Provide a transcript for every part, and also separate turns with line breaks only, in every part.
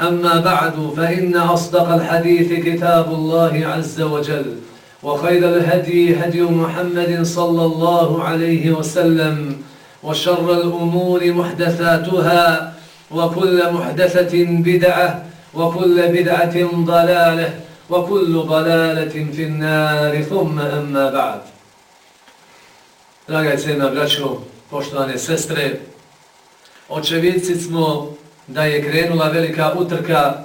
أما بعد فإن أصدق الحديث كتاب الله عز وجل وخير الهدي هدي محمد صلى الله عليه وسلم وشر الأمور محدثاتها وكل محدثة بدعة وكل بدعة ضلالة وكل ضلالة في النار. ثم أما بعد. Draga i cijena braćo, poštovane sestre, očevici smo da je krenula velika utrka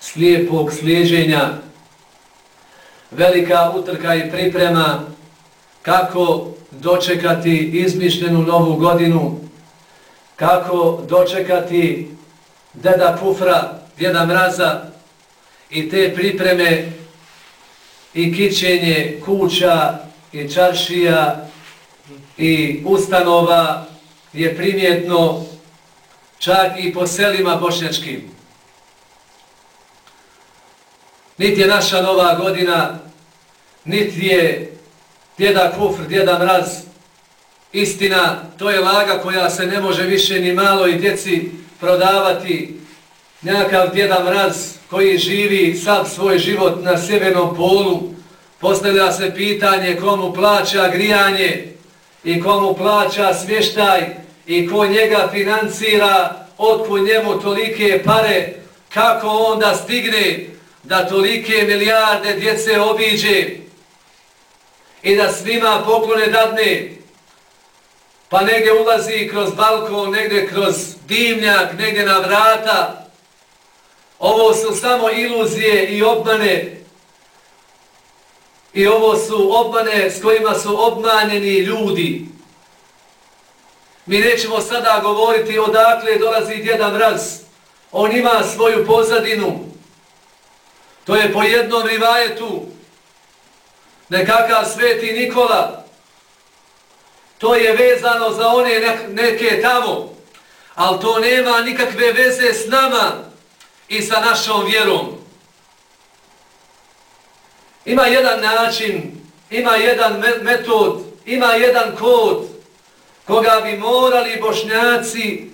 slijepog sliježenja, velika utrka i priprema kako dočekati izmišljenu novu godinu, kako dočekati deda Pufra, djeda Mraza i te pripreme i kićenje kuća i čaršija i ustanova je primjetno čak i po selima bošnjačkim. Niti je naša nova godina, niti je djeda kufr, djeda mraz. Istina, to je laga koja se ne može više ni malo i djeci prodavati. Nekakav djeda mraz koji živi sad svoj život na sjevernom polu, postavlja se pitanje komu plaća grijanje i komu plaća smještaj i ko njega financira, otko njemu tolike pare, kako onda stigne da tolike milijarde djece obiđe i da svima poklone dadne, pa negdje ulazi kroz balkon, negdje kroz dimnjak, negdje na vrata. Ovo su samo iluzije i obmane i ovo su obmane s kojima su obmanjeni ljudi. Mi nećemo sada govoriti odakle dolazi djeda Mraz. On ima svoju pozadinu. To je po jednom rivajetu nekakav sveti Nikola. To je vezano za one neke tamo. Ali to nema nikakve veze s nama i sa našom vjerom. Ima jedan način, ima jedan metod, ima jedan kod koga bi morali bošnjaci,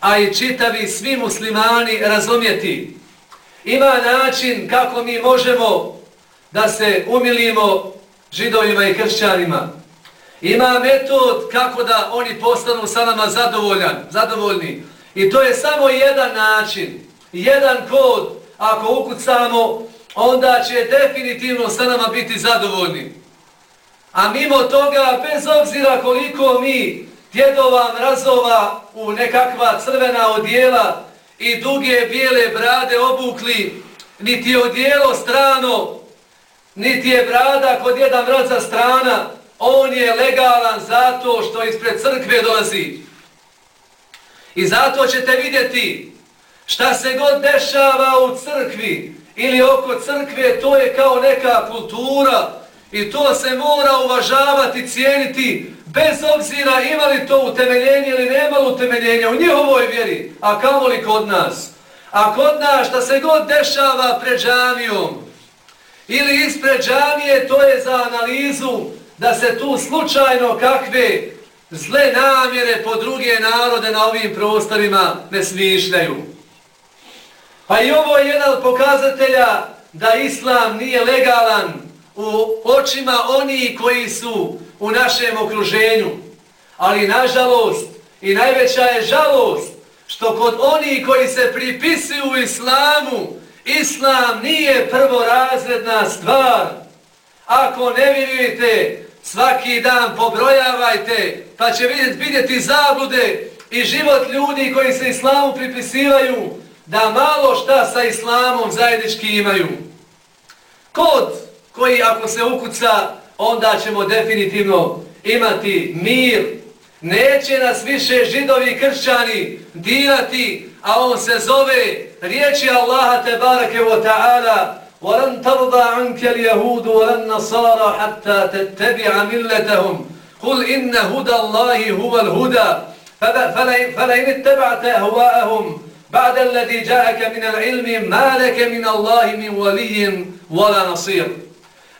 a i čitavi svi muslimani razumjeti. Ima način kako mi možemo da se umilimo židovima i kršćanima. Ima metod kako da oni postanu sa nama zadovoljan, zadovoljni. I to je samo jedan način, jedan kod. Ako ukucamo, onda će definitivno sa nama biti zadovoljni. A mimo toga, bez obzira koliko mi djedova mrazova u nekakva crvena odjela i duge bijele brade obukli, niti je odjelo strano, niti je brada kod jedan mraza strana, on je legalan zato što ispred crkve dolazi. I zato ćete vidjeti šta se god dešava u crkvi ili oko crkve, to je kao neka kultura, I to se mora uvažavati, cijeniti, bez obzira imali to utemeljenje ili nemalo utemeljenja u njihovoj vjeri, a kamoli kod nas? A kod nas, šta se god dešava pred džamijom, ili ispred džamije, to je za analizu da se tu slučajno kakve zle namjere po druge narode na ovim prostorima ne smišljaju. Pa i ovo je jedan od pokazatelja da islam nije legalan u očima oni koji su u našem okruženju. Ali nažalost i najveća je žalost što kod oni koji se pripisuju islamu, islam nije prvorazredna stvar. Ako ne vidite, svaki dan pobrojavajte, pa će vidjeti, vidjeti zablude i život ljudi koji se islamu pripisivaju, da malo šta sa islamom zajednički imaju. Kod koji ako se ukuca, onda ćemo definitivno imati mir. Neće nas više židovi kršćani dirati, a on se zove riječi Allaha te barake wa ta'ala وَلَنْ تَرْضَى عَنْكَ الْيَهُودُ وَلَنْ نَصَارَ حَتَّى تَتَّبِعَ مِلَّتَهُمْ قُلْ إِنَّ هُدَى اللَّهِ هُوَ الْهُدَى فَلَئِنِ اتَّبَعْتَ أَهْوَاءَهُمْ بعد الذي جاءك من العلم ما لك من الله من ولي ولا نصير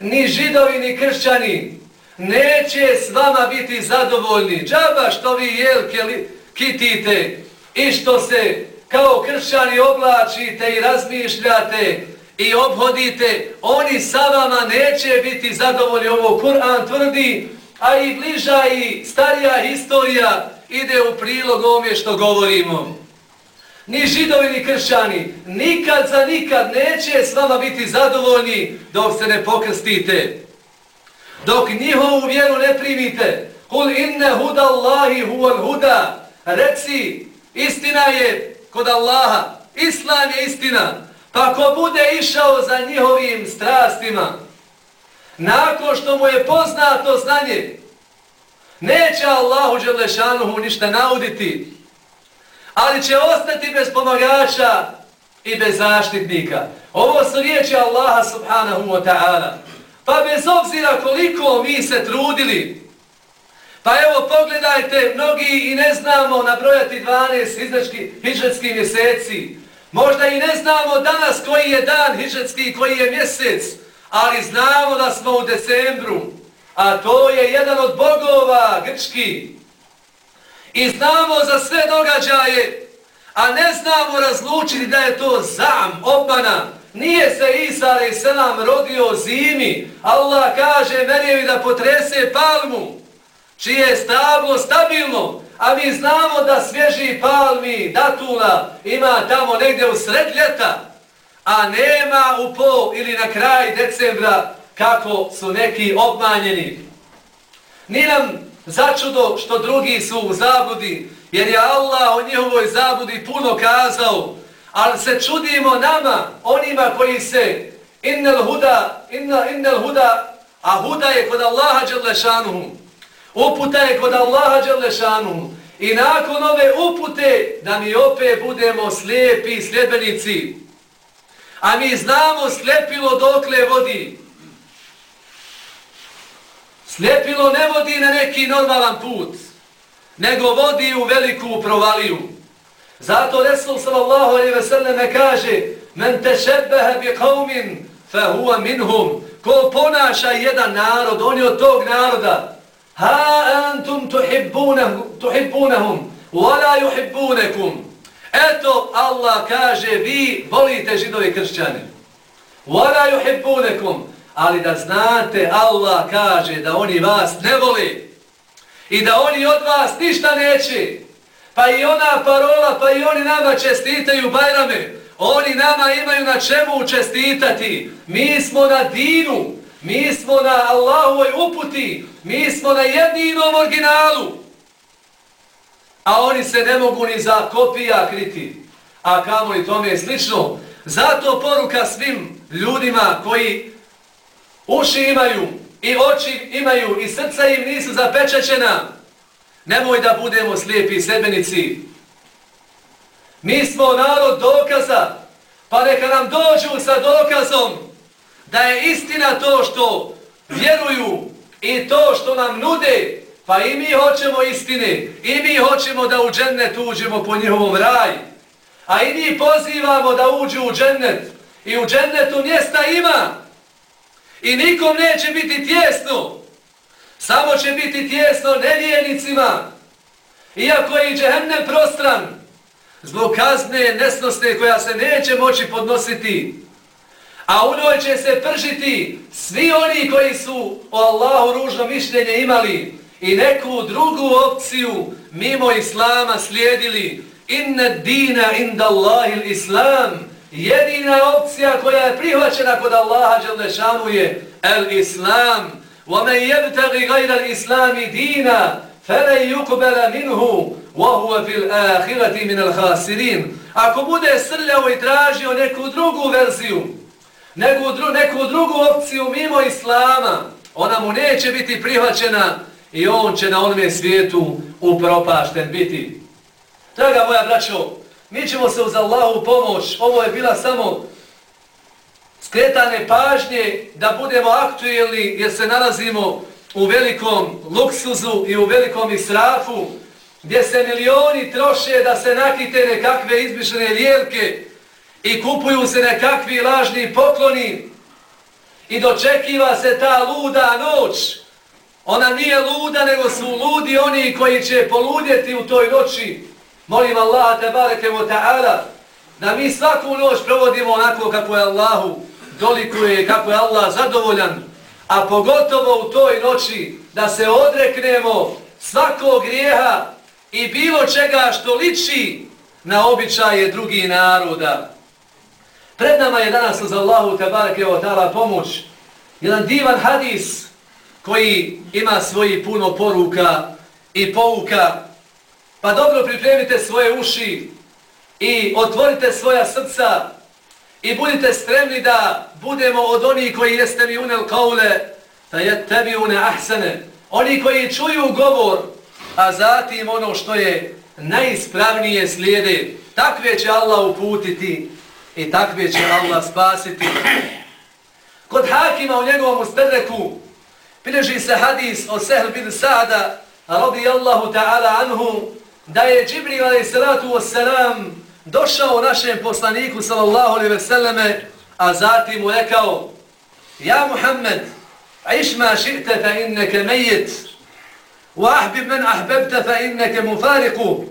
ni židovi ni kršćani neće s vama biti zadovoljni. Džaba što vi jelke li, kitite i što se kao kršćani oblačite i razmišljate i obhodite oni sa vama neće biti zadovoljni. Ovo Kur'an tvrdi a i bliža i starija historija ide u prilog ovome što govorimo ni židovi, ni kršćani, nikad za nikad neće s vama biti zadovoljni dok se ne pokrstite. Dok njihovu vjeru ne primite, kul inne huda Allahi huval huda, reci, istina je kod Allaha, islam je istina, pa ko bude išao za njihovim strastima, nakon što mu je poznato znanje, neće Allahu Đelešanuhu ništa nauditi, ali će ostati bez pomagača i bez zaštitnika. Ovo su riječi Allaha subhanahu wa ta'ala. Pa bez obzira koliko mi se trudili, pa evo pogledajte, mnogi i ne znamo nabrojati 12 hijđetskih mjeseci. Možda i ne znamo danas koji je dan hijđetski, koji je mjesec, ali znamo da smo u decembru, a to je jedan od bogova grčki, I znamo za sve događaje, a ne znamo razlučiti da je to zam, obmana. Nije se Isa ali se nam rodio zimi. Allah kaže Merijevi da potrese palmu, čije je stablo stabilno. A mi znamo da svježi palmi, datula, ima tamo negdje u sred ljeta, a nema u pol ili na kraj decembra kako su neki obmanjeni. Ni nam začudo što drugi su u zabudi, jer je Allah o njihovoj zabudi puno kazao, ali se čudimo nama, onima koji se innel huda, inna, innel huda, a huda je kod Allaha Đerlešanuhu, uputa je kod Allaha Đerlešanuhu, i nakon ove upute da mi opet budemo slijepi sljedbenici, a mi znamo slijepilo dokle vodi, Sljepilo ne vodi na neki normalan put, nego vodi u veliku provaliju. Zato Resul sallallahu alaihi ve selleme kaže Men tešebbehe bi qavmin fa huwa minhum Ko ponaša jedan narod, on je od tog naroda. Ha antum tuhibbunahum wala yuhibbunakum. Eto Allah kaže vi volite židovi kršćani. Wala yuhibbunakum ali da znate, Allah kaže da oni vas ne voli i da oni od vas ništa neće. Pa i ona parola, pa i oni nama čestitaju Bajrame. Oni nama imaju na čemu čestitati. Mi smo na dinu, mi smo na Allahovoj uputi, mi smo na jedinom originalu. A oni se ne mogu ni za kopija kriti. A kamo i tome je slično. Zato poruka svim ljudima koji uši imaju i oči imaju i srca im nisu zapečećena. Nemoj da budemo slijepi sebenici. Mi smo narod dokaza, pa neka nam dođu sa dokazom da je istina to što vjeruju i to što nam nude, pa i mi hoćemo istine, i mi hoćemo da u džennet uđemo po njihovom raju. A i mi pozivamo da uđu u džennet i u džennetu mjesta ima, I nikom neće biti tjesno. Samo će biti tjesno nevijenicima. Iako je i džehennem prostran, zbog kazne nesnosne koja se neće moći podnositi, a u njoj će se pržiti svi oni koji su o Allahu ružno mišljenje imali i neku drugu opciju mimo Islama slijedili. Inna dina inda Allahi islam. Jedina opcija koja je prihvaćena kod Allaha Đalešanu je el islam. وَمَنْ يَبْتَغِ غَيْرَ الْإِسْلَامِ دِينًا فَلَنْ يُقْبَلَ مِنْهُ وَهُوَ فِي الْآخِرَةِ مِنَ الْخَاسِرِينَ Ako bude srljavo i tražio neku drugu verziju, neku, dru, neku drugu opciju mimo Islama, ona mu neće biti prihvaćena i on će na onome svijetu upropašten biti. Draga moja braćo, mi ćemo se uz Allahu pomoć, ovo je bila samo skretane pažnje da budemo aktuelni jer se nalazimo u velikom luksuzu i u velikom israfu gdje se milioni troše da se nakite nekakve izmišljene lijelke i kupuju se nekakvi lažni pokloni i dočekiva se ta luda noć. Ona nije luda, nego su ludi oni koji će poludjeti u toj noći. Molim Allah, te bareke wa ta'ala, da mi svaku noć provodimo onako kako je Allahu dolikuje, kako je Allah zadovoljan, a pogotovo u toj noći da se odreknemo svakog grijeha i bilo čega što liči na običaje drugih naroda. Pred nama je danas uz Allahu tabarake wa ta'ala pomoć jedan divan hadis koji ima svoji puno poruka i pouka. Pa dobro pripremite svoje uši i otvorite svoja srca i budite spremni da budemo od onih koji jeste mi unel kaule da je tebi une ahsene. Oni koji čuju govor, a zatim ono što je najispravnije slijede, takve će Allah uputiti i takve će Allah spasiti. Kod Hakima u njegovom ustredeku pileži se hadis o Sehl bin Sada radijallahu ta'ala anhu da je Džibril alaih salatu wassalam došao našem poslaniku sallallahu alaihi veselleme a zatim mu rekao Ja Muhammed عيش ما شئت فإنك ميت وأحبب من أحببت فإنك مفارق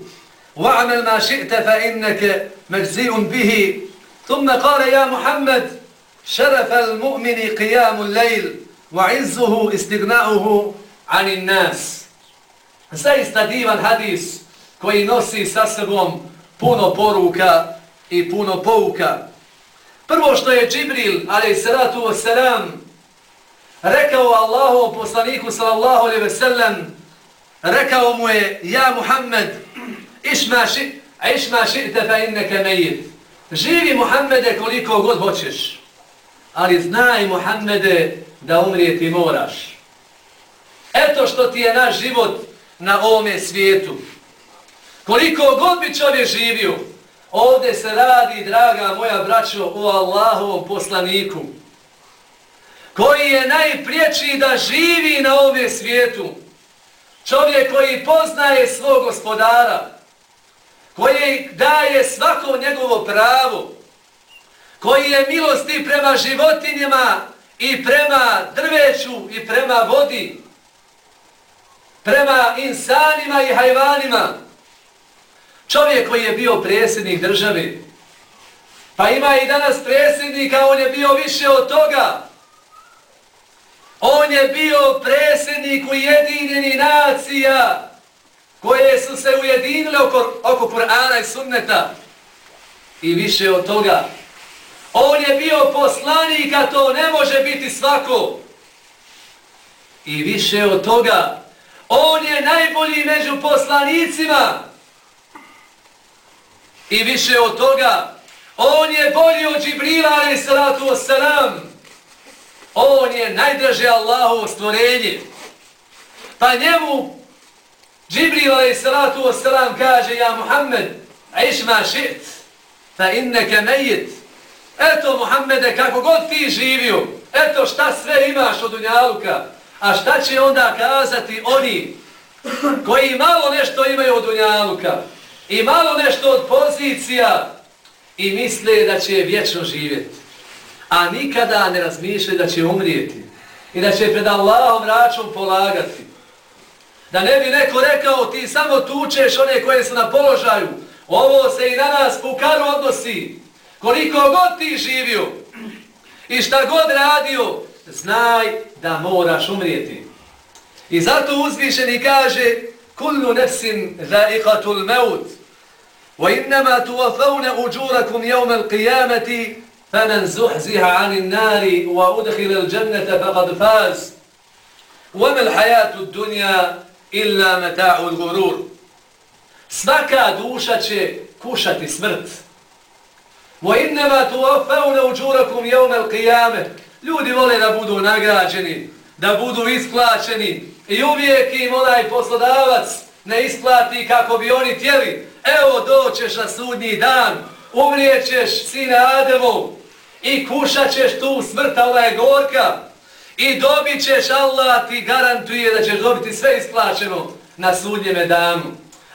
واعمل ما شئت فإنك مجزئ به ثم قال يا محمد شرف المؤمن قيام الليل وعزه استغناؤه عن الناس Zaista divan hadis koji nosi sa sobom puno poruka i puno pouka. Prvo što je Džibril, ali salatu wasalam, rekao Allahu poslaniku sallallahu alaihi ve sellem, rekao mu je, ja Muhammed, išma ši, išma ši'te fa inneke mejit. Živi Muhammede koliko god hoćeš, ali znaj Muhammede da umrijeti moraš. Eto što ti je naš život na ovome svijetu. Koliko god bi čovjek živio, ovdje se radi, draga moja braćo, o Allahovom poslaniku, koji je najpriječi da živi na ovom svijetu. Čovjek koji poznaje svog gospodara, koji daje svako njegovo pravo, koji je milosti prema životinjama i prema drveću i prema vodi, prema insanima i hajvanima, čovjek koji je bio predsjednik države, pa ima i danas predsjednika, on je bio više od toga, On je bio predsjednik ujedinjeni nacija koje su se ujedinile oko, oko Kur'ana i sunneta. I više od toga. On je bio poslanik, a to ne može biti svako. I više od toga. On je najbolji među poslanicima. I više od toga. On je bolji od Džibrila, ali salatu wassalam. On je najdraže Allahovo stvorenje. Pa njemu Džibril alaih salatu wassalam kaže Ja Muhammed, iš ma šit, fa inneke mejit. Eto Muhammede, kako god ti živio, eto šta sve imaš od Dunjaluka, a šta će onda kazati oni koji malo nešto imaju od Dunjaluka i malo nešto od pozicija i misle da će vječno živjeti. a nikada ne razmišljaju da će umrijeti i da će pred Allahom račun polagati. Da ne bi neko rekao ti samo tučeš one koje su na položaju. Ovo se i na nas pukaru odnosi. Koliko god ti živio i šta god radio, znaj da moraš umrijeti. I zato uzvišeni kaže kullu nefsin zaikatul meut وإنما توفون أجوركم يوم القيامة فمن زحزها عن النار وأدخل الجنة فقد فاز وما الحياة الدنيا إلا متاع الغرور سبكا دوشة كوشة سمرت وإنما توفون أجوركم يوم القيامة ljudi vole da budu nagrađeni, da budu isplaćeni i uvijek im onaj poslodavac ne isplati kako bi oni tjeli, Evo doćeš na sudnji dan, umrijećeš sine Ademu i kušat ćeš tu smrta, ova je gorka. I dobit ćeš, Allah ti garantuje da ćeš dobiti sve isplaćeno na sudnjeme danu.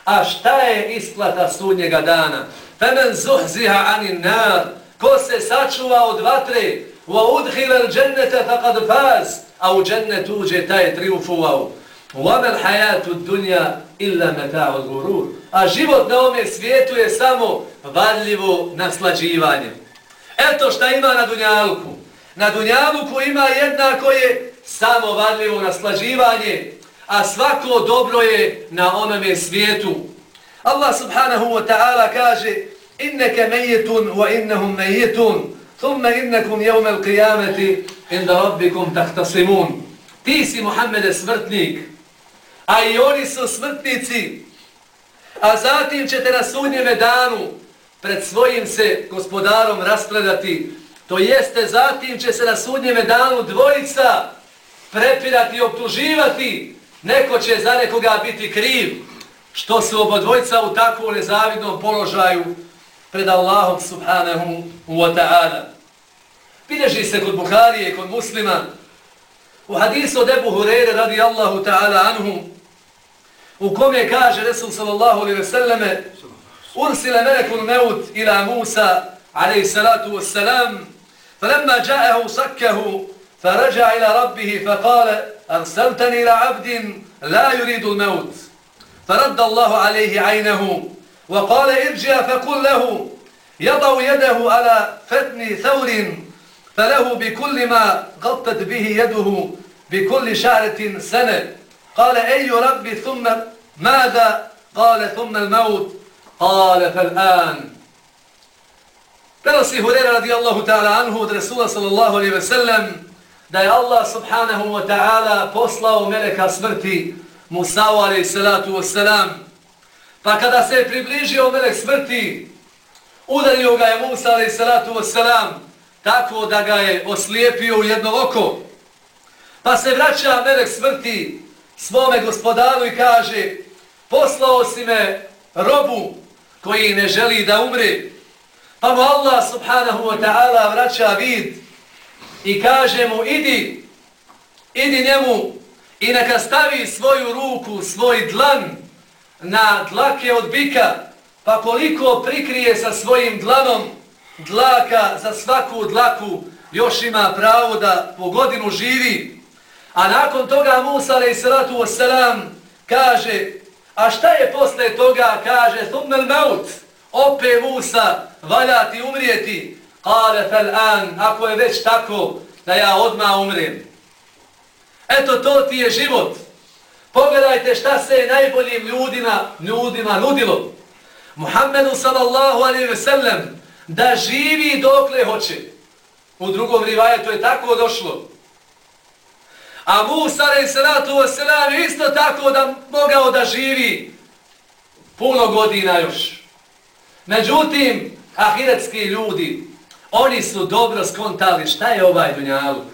A šta je isplata sudnjega dana? Femen zuhziha anin nar, ko se sačuva od vatre, wa udhila džennete faqad faz, a u džennet uđe, taj je triumfovao. وَمَا الْحَيَاتُ الدُّنْيَا إِلَّا مَتَاعُ الْغُرُورِ A život na ovome svijetu je samo vadljivo naslađivanje. Eto šta ima na Dunjaluku. Na Dunjaluku ima jednako je samo vadljivo naslađivanje, a svako dobro je na onome svijetu. Allah subhanahu wa ta'ala kaže إِنَّكَ مَيِّتٌ وَإِنَّهُمْ مَيِّتٌ ثُمَّ إِنَّكُمْ يَوْمَ الْقِيَامَةِ إِنْدَ رَبِّكُمْ تَحْتَصِمُونَ Ti si Muhammede smrtnik, a i oni su smrtnici. A zatim ćete na sudnjeme danu pred svojim se gospodarom raspredati. To jeste, zatim će se na sudnjeme danu dvojica prepirati i optuživati. Neko će za nekoga biti kriv, što su obodvojca u takvom nezavidnom položaju pred Allahom subhanahu wa ta'ala. Bileži se kod Buharije kod muslima u hadisu od Ebu Hureyre radi Allahu ta'ala anhu u kome kaže Resul sallallahu alaihi ve selleme ursile melekul meut ila Musa alaihi salatu wassalam فلما جاءه صكه فرجع إلى ربه فقال أرسلتني إلى عبد لا يريد الموت فرد الله عليه عينه وقال ارجع فقل له يضع يده على فتن ثور فله بكل ما غطت به يده بكل شعرة سنة قال أي ربي ثم ماذا قال ثم الموت قال فالآن Prenosi Hurera radijallahu ta'ala anhu od Resula sallallahu alaihi ve sellem da je Allah subhanahu wa ta'ala poslao meleka smrti Musa'u alaihi salatu wa salam. Pa kada se je približio melek smrti, udario ga je Musa alaihi salatu wa salam tako da ga je oslijepio u jedno oko. Pa se vraća melek smrti svome gospodaru i kaže poslao si me robu koji ne želi da umre. Pa mu Allah subhanahu wa ta'ala vraća vid i kaže mu idi, idi njemu i neka stavi svoju ruku, svoj dlan na dlake od bika, pa koliko prikrije sa svojim dlanom dlaka za svaku dlaku, još ima pravo da po godinu živi. A nakon toga Musa alaih salatu wasalam kaže, a šta je posle toga? Kaže, thummel maut, ope Musa, valjati, umrijeti. Kale fel an, ako je već tako, da ja odma umrem. Eto, to ti je život. Pogledajte šta se je najboljim ljudima, ljudima nudilo. Muhammedu sallallahu alaihi ve sellem, da živi dokle hoće. U drugom rivajetu je tako došlo. A Musa alaih salatu wasalam isto tako da mogao da živi puno godina još. Međutim, ahiretski ljudi, oni su dobro skontali šta je ovaj dunjaluk.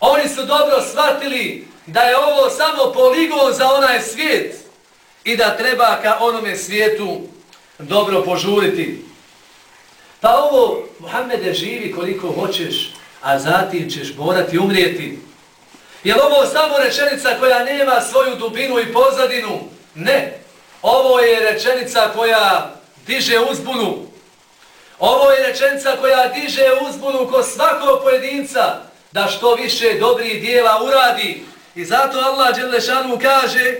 Oni su dobro shvatili da je ovo samo poligon za onaj svijet i da treba ka onome svijetu dobro požuriti. Pa ovo, Muhammede, živi koliko hoćeš, a zatim ćeš morati umrijeti. Je ovo samo rečenica koja nema svoju dubinu i pozadinu? Ne. Ovo je rečenica koja diže uzbunu. Ovo je rečenca koja diže uzbunu ko svakog pojedinca da što više dobrih dijela uradi. I zato Allah Đelešanu kaže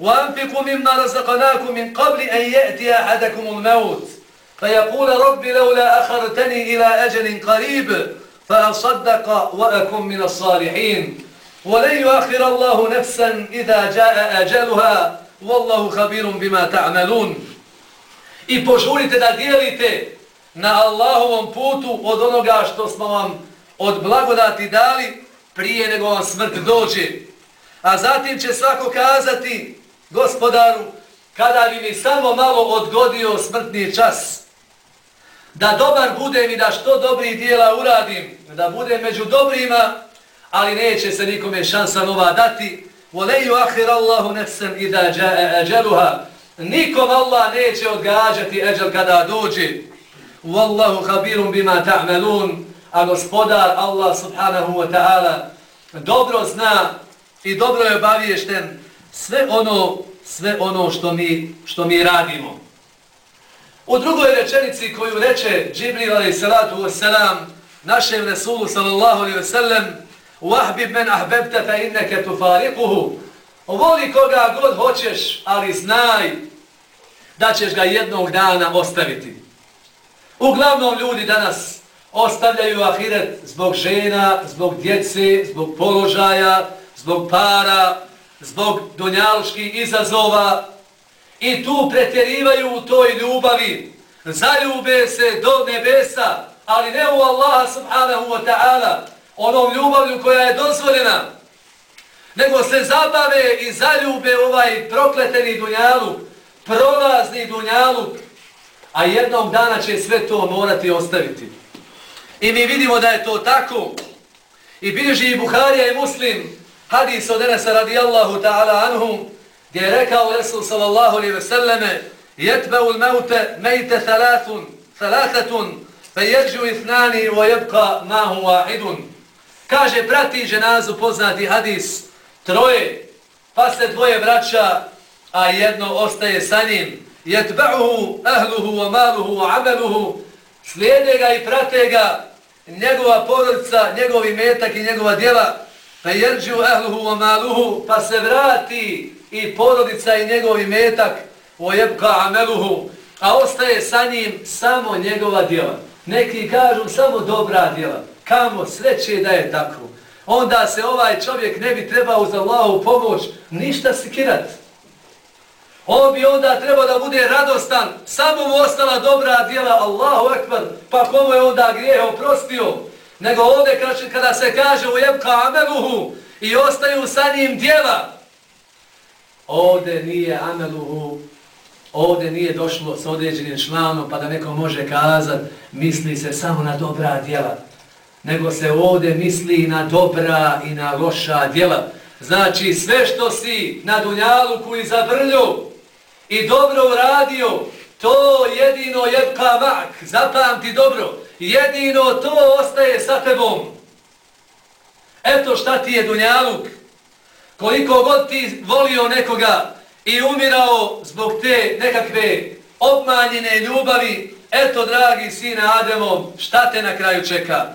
وَأَنْفِقُوا مِمَّا رَزَقَنَاكُمْ مِنْ قَبْلِ أَنْ يَأْتِيَ أَحَدَكُمُ الْمَوْتِ فَيَقُولَ رَبِّ لَوْلَا أَخَرْتَنِي إِلَى أَجَلٍ قَرِيبٍ فَأَصَدَّقَ وَأَكُمْ مِنَ الصَّالِحِينَ وَلَنْ يُؤَخِّرَ اللَّهُ نَفْسًا إِذَا جَاءَ أَجَلُهَا وَاللَّهُ خَبِيرٌ بِمَا تَعْمَلُونَ I požurite da dijelite na Allahovom putu od onoga što smo vam od blagodati dali prije nego vam smrt dođe. A zatim će svako kazati gospodaru kada bi mi samo malo odgodio smrtni čas da dobar budem i da što dobrih dijela uradim, da budem među dobrima, ali neće se nikome šansa nova dati. Voleju ahir Allahu nefsem i da eđeluha. Nikom Allah neće odgađati eđel kada dođe. Wallahu habirum bima ta'melun. A gospodar Allah subhanahu wa ta'ala dobro zna i dobro je obaviješten sve ono, sve ono što mi, što mi radimo. U drugoj rečenici koju reče Džibril alaih salatu wasalam našem Resulu sallallahu alaihi wasallam Wahbib men ahbebte fa inneke tufariquhu Voli koga god hoćeš, ali znaj da ćeš ga jednog dana ostaviti. Uglavnom ljudi danas ostavljaju ahiret zbog žena, zbog djece, zbog položaja, zbog para, zbog donjaluških izazova i tu pretjerivaju u toj ljubavi. Zaljube se do nebesa, ali ne u Allaha subhanahu wa ta'ala, onom ljubavlju koja je dozvoljena, nego se zabave i zaljube ovaj prokleteni dunjalu, prolazni dunjalu, a jednog dana će sve to morati ostaviti. I mi vidimo da je to tako. I bilježi i Buharija i Muslim, hadis od Enesa radijallahu ta'ala anhum, gdje je rekao Resul sallallahu alaihi ve selleme, jetbeul meute mejte thalathun, thalathatun, fe jeđu ithnani wa jebka mahu wahidun. Kaže, prati ženazu poznati hadis, troje, pa se dvoje vraća, a jedno ostaje sa njim. Jetba'uhu ahluhu wa maluhu wa ameluhu, slijede ga i prate ga, njegova porodica, njegovi metak i njegova djela, pa jerđu ahluhu wa maluhu, pa se vrati i porodica i njegovi metak, wa jebka ameluhu, a ostaje sa njim samo njegova djela. Neki kažu samo dobra djela. Kamo sreće da je tako. Onda se ovaj čovjek ne bi trebao za Allahu pomoć ništa sikirat. On bi onda trebao da bude radostan. Samo mu ostala dobra djela Allahu ekber. Pa komu je onda grijeh oprostio? Nego ovdje kada se kaže u jebka ameluhu i ostaju sa njim djela. Ovdje nije ameluhu Ovdje nije došlo s određenim članom pa da neko može kazat misli se samo na dobra djela nego se ovdje misli na dobra i na loša djela. Znači sve što si na Dunjaluku i zavrlju i dobro uradio, to jedino je kamak, zapamti dobro, jedino to ostaje sa tebom. Eto šta ti je Dunjaluk, koliko god ti volio nekoga i umirao zbog te nekakve obmanjene ljubavi, eto dragi sine Ademo, šta te na kraju čeka?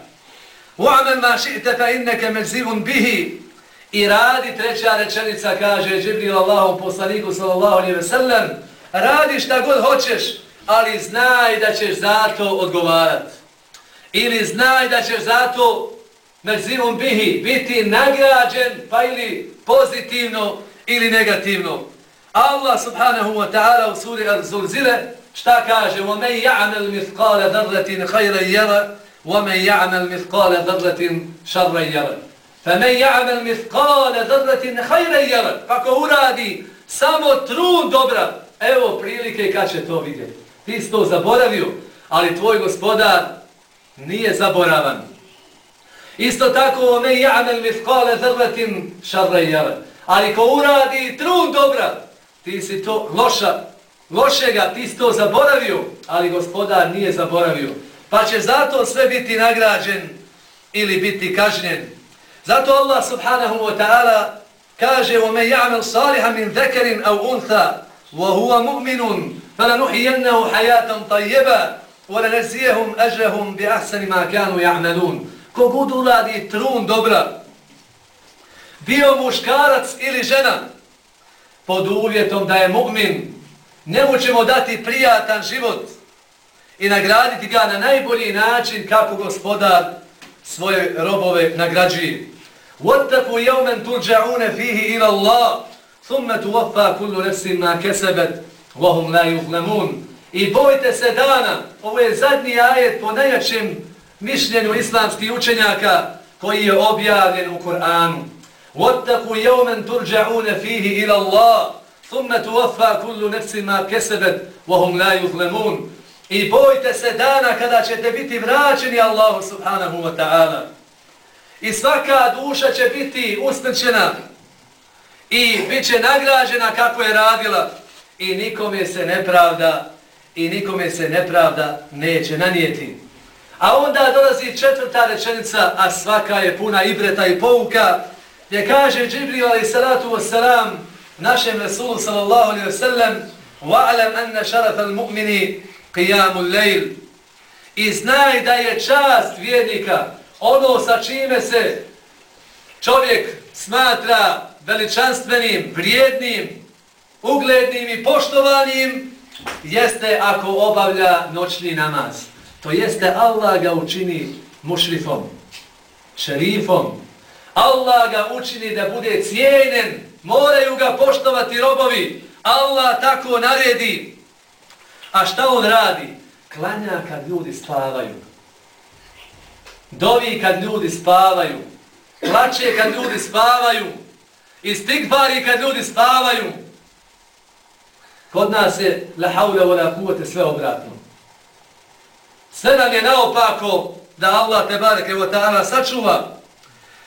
وَعْمَنْ مَا شِئْتَ فَإِنَّكَ مَزِيهٌ بِهِ I radi, treća rečenica kaže Žibril Allahom poslaniku sallallahu alaihi ve sellem, radi šta god hoćeš, ali znaj da ćeš za to odgovarat. Ili znaj da ćeš za to merzimum bihi, biti nagrađen, pa ili pozitivno ili negativno. Allah subhanahu wa ta'ala u suri Ar-Zulzile šta kaže? وَمَنْ يَعْمَلْ مِثْقَالَ دَرَّةٍ خَيْرًا يَرَ ومن يعمل مثقال ذرة شرا يرى فمن يعمل مثقال ذرة خيرا يرى kako uradi samo trun dobra evo prilike kad će to vidjeti ti si to zaboravio ali tvoj gospodar nije zaboravan isto tako ne ya'mal mithqala dharratin sharra yara ali ko uradi trun dobra ti si to loša lošega ti si to zaboravio ali gospodar nije zaboravio pa će zato sve biti nagrađen ili biti kažnjen. Zato Allah subhanahu wa ta'ala kaže ome يَعْمَلْ saliha مِنْ ذَكَرٍ أَوْ untha وَهُوَ مُؤْمِنٌ فَلَنُحِيَنَّهُ falanuhijennehu طَيِّبًا وَلَنَزِيَهُمْ أَجْرَهُمْ بِأَحْسَنِ مَا كَانُوا يَعْمَلُونَ. Ko budu radi trun dobra, bio muškarac ili žena, pod uvjetom da je mu'min, ne mu ćemo dati prijatan život, i nagraditi ga na najbolji način kako gospodar svoje robove nagrađuje. وَاتَّقُوا يَوْمًا تُرْجَعُونَ فِيهِ إِلَى اللَّهِ ثُمَّ تُوَفَّى كُلُّ نَفْسٍ مَا كَسَبَتْ وَهُمْ لَا يُظْلَمُونَ I bojte se dana, ovo je zadnji ajet po najjačem mišljenju islamskih učenjaka koji je objavljen u Kur'anu. وَاتَّقُوا يَوْمًا تُرْجَعُونَ فِيهِ إِلَى اللَّهِ ثُمَّ تُوَفَّى كُلُّ نَفْسٍ مَا كَسَبَتْ وَهُمْ لَا يُظْلَمُونَ I bojte se dana kada ćete biti vraćeni Allahu subhanahu wa ta'ala. I svaka duša će biti usmrćena i bit će nagrađena kako je radila i nikome se nepravda i nikome se nepravda neće nanijeti. A onda dolazi četvrta rečenica, a svaka je puna ibreta i pouka, gdje kaže Džibril alaih salatu wassalam našem Resulu sallallahu alaihi wasallam وَعْلَمْ أَنَّ شَرَفَ الْمُؤْمِنِ qiyamu lejl. I znaj da je čast vjernika ono sa čime se čovjek smatra veličanstvenim, vrijednim, uglednim i poštovanim, jeste ako obavlja noćni namaz. To jeste Allah ga učini mušrifom, šerifom. Allah ga učini da bude cijenen, moraju ga poštovati robovi. Allah tako naredi. A šta on radi? Klanja kad ljudi spavaju. Dovi kad ljudi spavaju. Plače kad ljudi spavaju. I kad ljudi spavaju. Kod nas je la haula wala kuvvete sve obratno. Sve nam je naopako da Allah te bareke wa ta'ala sačuva.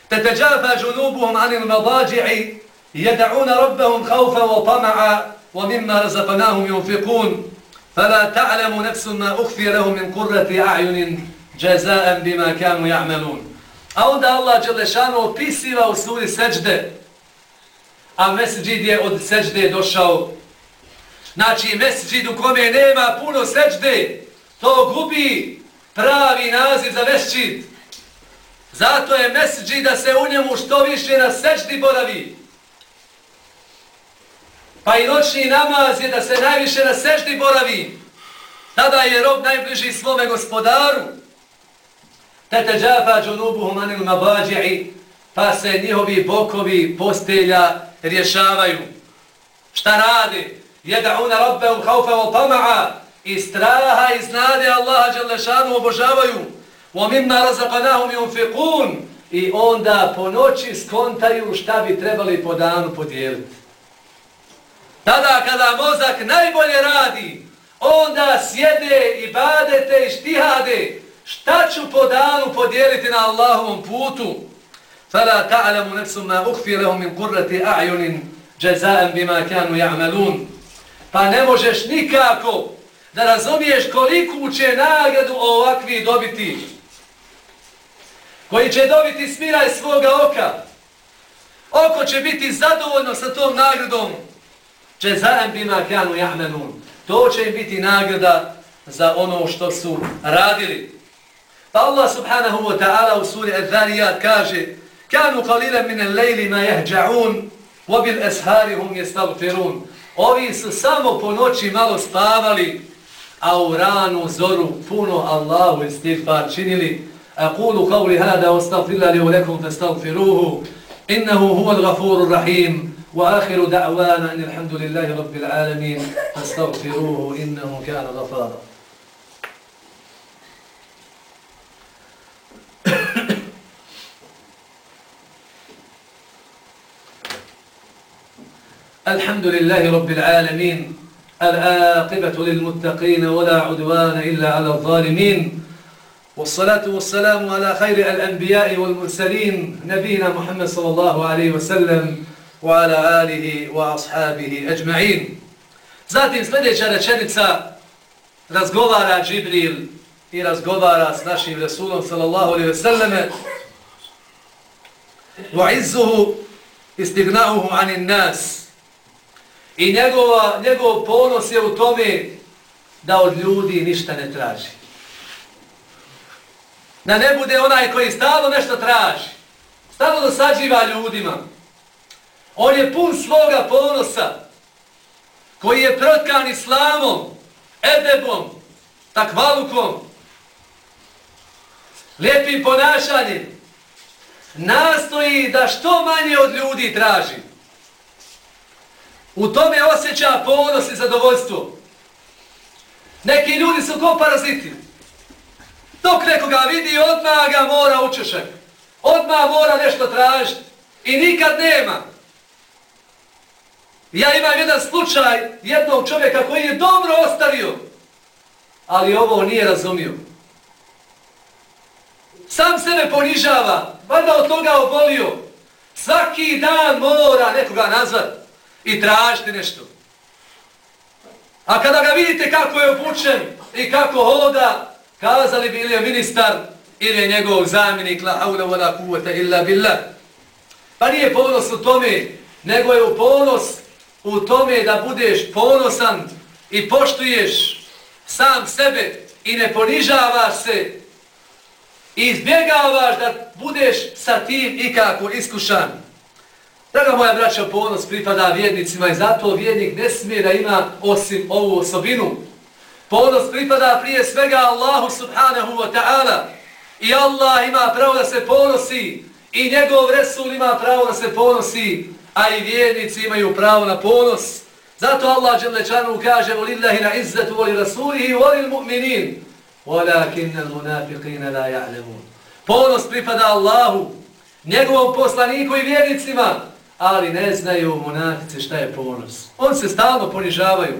Te teđafa džunubuhum anil madađi'i jeda'una rabbahum khawfa wa tama'a wa mimma razaqnahum yunfiqun. فلا تعلم نفس ما أخفي لهم من قرة أعين جزاء bima كانوا يعملون A onda Allah Đelešanu opisiva u suri seđde, a mesđid je od seđde došao. Znači mesđid u kome nema puno seđde, to gubi pravi naziv za mesđid. Zato je mesđid da se u njemu što više na seđdi boravi. Pa i noćni namaz je da se najviše na seždi boravi. Tada je rob najbliži svome gospodaru. Tete džafa džunubuhu manil mabađi'i, pa se njihovi bokovi postelja rješavaju. Šta rade? Jeda'una rabbe u haufe u tama'a, i straha i znade Allaha Đalešanu obožavaju. Wa mimma razaqanahum yunfiqun i onda po noći skontaju šta bi trebali po danu podijeliti. Tada kada mozak najbolje radi, onda sjede i badete i štihade, šta ću po danu podijeliti na Allahovom putu? Fala ta'lamu nafsu ma ukhfi lahum min qurrati a'yunin jazaa'an bima kanu ya'malun. Pa ne možeš nikako da razumiješ koliku će nagradu ovakvi dobiti. Koji će dobiti smiraj svoga oka. Oko će biti zadovoljno sa tom nagradom. Jazaan bima kanu ya'malun. To će im biti nagrada za ono što su radili. Pa Allah subhanahu wa ta'ala u suri Al-Dhariyat kaže Kanu qalilan min al-layli ma yahja'un wa bil ashari hum yastaghfirun. Ovi su samo po noći malo spavali, a u ranu zoru puno Allahu istighfar činili. Aqulu qawli hada wa li wa lakum fastaghfiruhu innahu huwal ghafurur rahim. وآخر دعوانا أن الحمد لله رب العالمين فاستغفروه إنه كان غفارا. الحمد لله رب العالمين العاقبة للمتقين ولا عدوان إلا على الظالمين والصلاة والسلام على خير الأنبياء والمرسلين نبينا محمد صلى الله عليه وسلم. وعلى آله وأصحابه أجمعين Zatim sljedeća rečenica razgovara Džibril i razgovara s našim Resulom sallallahu alaihi ve selleme وَعِزُّهُ إِسْتِغْنَعُهُ عَنِ النَّاسِ I njegova, njegov ponos je u tome da od ljudi ništa ne traži. Da ne bude onaj koji stalno nešto traži. Stalno dosađiva ljudima. On je pun svoga ponosa. Koji je protkan islamom, edebom, takvalukom, lijepim ponašanjem. Nastoji da što manje od ljudi traži. U tome osjeća ponos i zadovoljstvo. Neki ljudi su ko paraziti. Dok nekoga vidi, odmah ga mora učešak. Odmah mora nešto tražiti. I nikad nema. Ja imam jedan slučaj jednog čovjeka koji je dobro ostavio, ali ovo nije razumio. Sam sebe ponižava, vada od toga obolio. Svaki dan mora nekoga nazvat i tražiti nešto. A kada ga vidite kako je obučen i kako hoda, kazali bi ili je ministar ili je njegov zamjenik la haula wa la illa billah. Pa nije ponos u tome, nego je u ponos u tome da budeš ponosan i poštuješ sam sebe i ne ponižavaš se i izbjegavaš da budeš sa tim ikako iskušan. Draga moja braća, ponos pripada vjernicima i zato vjernik ne smije da ima osim ovu osobinu. Ponos pripada prije svega Allahu subhanahu wa ta'ala i Allah ima pravo da se ponosi i njegov Resul ima pravo da se ponosi, a i vjernici imaju pravo na ponos. Zato Allah Đelečanu kaže وَلِلَّهِ نَعِزَّةُ وَلِرَسُولِهِ وَلِلْمُؤْمِنِينَ وَلَكِنَّ الْمُنَافِقِينَ لَا يَعْلَمُونَ Ponos pripada Allahu, njegovom poslaniku i vjernicima, ali ne znaju monafice šta je ponos. On se stalno ponižavaju.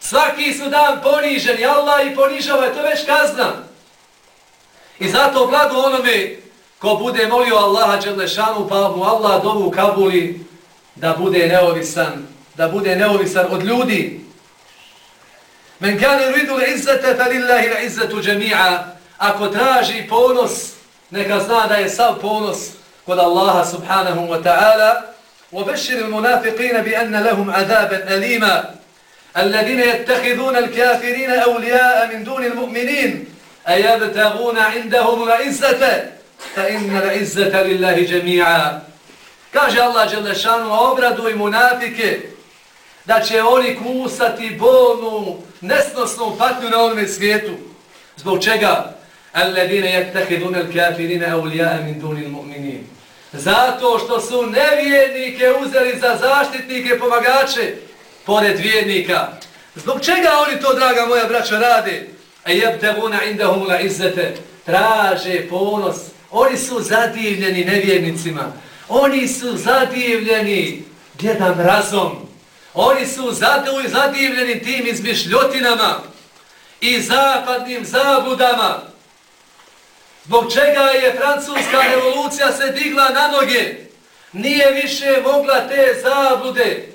Svaki su dan poniženi, Allah i ponižava, to već kazna. I zato blago onome ko bude molio Allaha Đelešanu, pa mu Allah dovu kabuli da bude neovisan, da bude neovisan od ljudi. Men kane ridu le izzete, fa lillahi le izzetu džemi'a. Ako traži ponos, neka zna da je sav ponos kod Allaha subhanahu wa ta'ala. وبشر المنافقين بأن لهم عذابا أليما الذين يتخذون الكافرين أولياء من دون المؤمنين أيبتغون عندهم العزة fa inna izzata lillahi jami'a. Kaže Allah Đelešanu, obraduj munafike, da će oni kusati bolnu, nesnosnu patnju na ovom svijetu. Zbog čega? Alladine yattakidun al-kafirina awliya'a min dunil mu'minin. Zato što su nevjernike uzeli za zaštitnike, pomagače pored vjernika. Zbog čega oni to, draga moja braća, rade? Ayabtaguna indahum la izzata. Traže ponos Oni su zadivljeni nevjernicima. Oni su zadivljeni djedan razom. Oni su zadivljeni tim izmišljotinama i zapadnim zabudama. Zbog čega je francuska revolucija se digla na noge? Nije više mogla te zablude.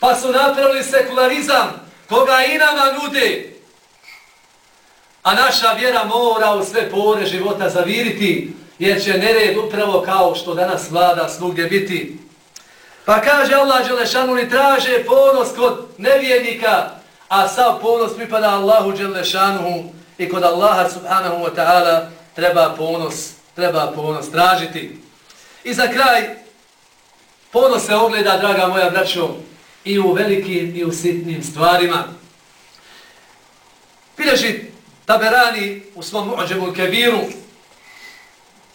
Pa su napravili sekularizam koga i nama nude. A naša vjera mora u sve pore života zaviriti, jer će nered upravo kao što danas vlada svugdje biti. Pa kaže Allah Đelešanu ni traže ponos kod nevjednika, a sav ponos pripada Allahu Đelešanu i kod Allaha subhanahu wa ta'ala treba ponos, treba ponos tražiti. I za kraj, ponos se ogleda, draga moja braćo, i u velikim i u sitnim stvarima. Bilježi Taberani u svom muđemu kebiru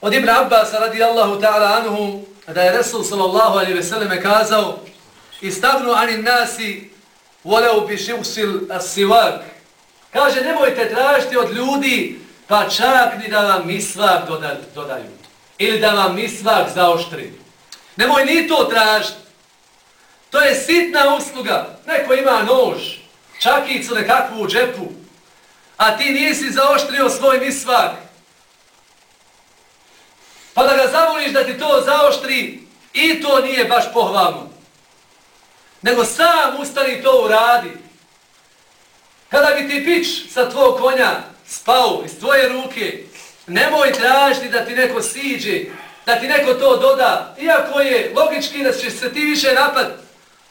od Ibn Abbas radijallahu ta'ala anhu da je Resul sallallahu alaihi ve selleme kazao istavnu anin nasi voleo bi šivsil as Kaže, nemojte tražiti od ljudi, pa čak ni da vam misvak dodaju. Ili da vam misvak zaoštri. Nemoj ni to tražiti. To je sitna usluga. Neko ima nož, čakicu nekakvu u džepu, a ti nisi zaoštrio svoj misvar. Pa da ga zavoliš da ti to zaoštri, i to nije baš pohvalno. Nego sam ustani to uradi. Kada bi ti pić sa tvojeg konja spao iz tvoje ruke, nemoj tražiti da ti neko siđe, da ti neko to doda. Iako je logički da će se ti više napad,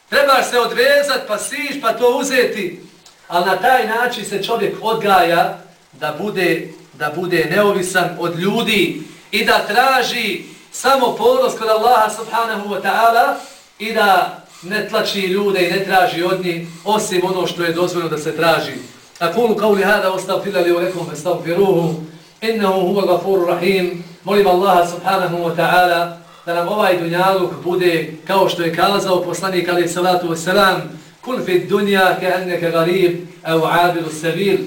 trebaš se odvezat pa sić pa to uzeti. Ali na taj način se čovjek odgaja da bude, da bude neovisan od ljudi i da traži samo ponos kod Allaha subhanahu wa ta'ala i da ne tlači ljude i ne traži od njih osim ono što je dozvoljeno da se traži. Akulu kao li hada ostavfila li u rekom ostavfiruhu innahu huva gafuru rahim molim Allaha subhanahu wa ta'ala da nam ovaj dunjaluk bude kao što je kazao poslanik alaih salatu wasalam kun fi dunja ke enneke garib au abiru sabil.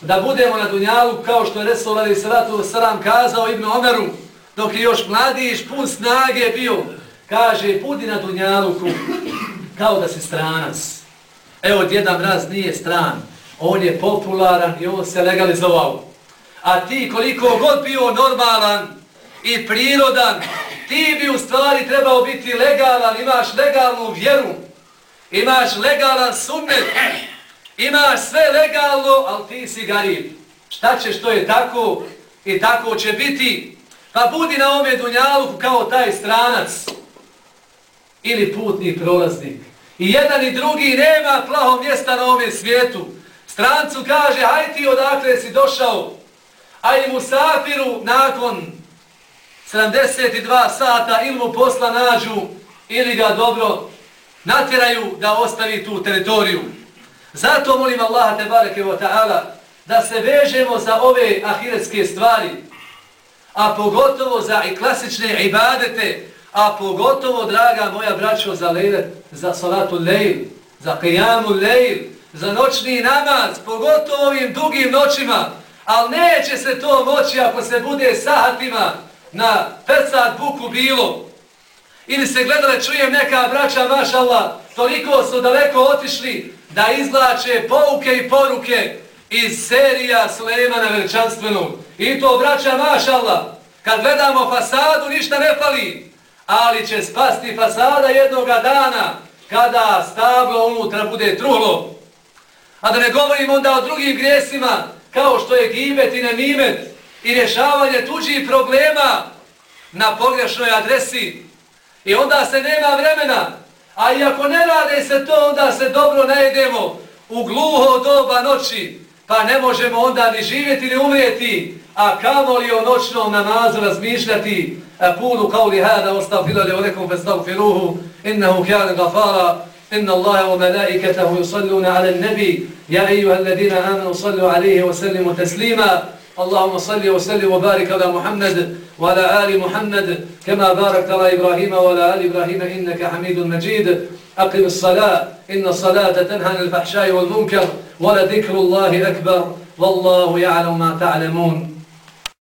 Da budemo na dunjalu kao što je Resul Ali salatu wasalam kazao Ibn Omeru dok je još mladiš, pun snage bio kaže budi na dunjaluku kao da si stranac. Evo djeda mraz nije stran on je popularan i on se legalizovao. A ti koliko god bio normalan i prirodan ti bi u stvari trebao biti legalan, imaš legalnu vjeru, imaš legalan sunnet, imaš sve legalno, ali ti si garib. Šta ćeš, to je tako i tako će biti. Pa budi na ome dunjalu kao taj stranac ili putni prolaznik. I jedan i drugi nema plaho mjesta na ome svijetu. Strancu kaže, haj ti odakle si došao, a i musafiru nakon 72 sata ili mu posla nađu ili ga dobro natjeraju da ostavi tu teritoriju. Zato molim Allaha te bareke ve ta'ala da se vežemo za ove ahiretske stvari, a pogotovo za i klasične ibadete, a pogotovo, draga moja braćo, za lejle, za salatu lejl, za qiyamu lejl, za noćni namaz, pogotovo ovim dugim noćima, ali neće se to moći ako se bude sahatima, na percat buku bilo, ili se gledale, čujem neka braća, mašallah, toliko su daleko otišli da izlače pouke i poruke iz serija Sulejmana veličanstvenog. I to, braća, mašallah, kad gledamo fasadu, ništa ne fali, ali će spasti fasada jednoga dana kada stablo unutra bude truhlo. A da ne govorim onda o drugim grijesima, kao što je gibet i nemimet, i rješavanje tuđih problema na pogrešnoj adresi. I onda se nema vremena. A i ako ne rade se to, onda se dobro najedemo u gluho doba noći. Pa ne možemo onda ni živjeti ni umrijeti. A kamo li o noćnom namazu razmišljati? A kauli kao li hada ostav li olekom, festavfiruhu, firuhu. Innehu kjane gafara. Inna Allahe wa malaikatahu yusalluna ala nebi. Ja ejuha alladina amanu sallu alihi wa sallimu teslima. اللهم صل وسلم وبارك على محمد وعلى آل محمد كما باركت على إبراهيم وعلى آل إبراهيم إنك حميد مجيد. أقم الصلاة إن الصلاة تنهى عن الفحشاء والمنكر ولذكر الله أكبر والله يعلم ما تعلمون.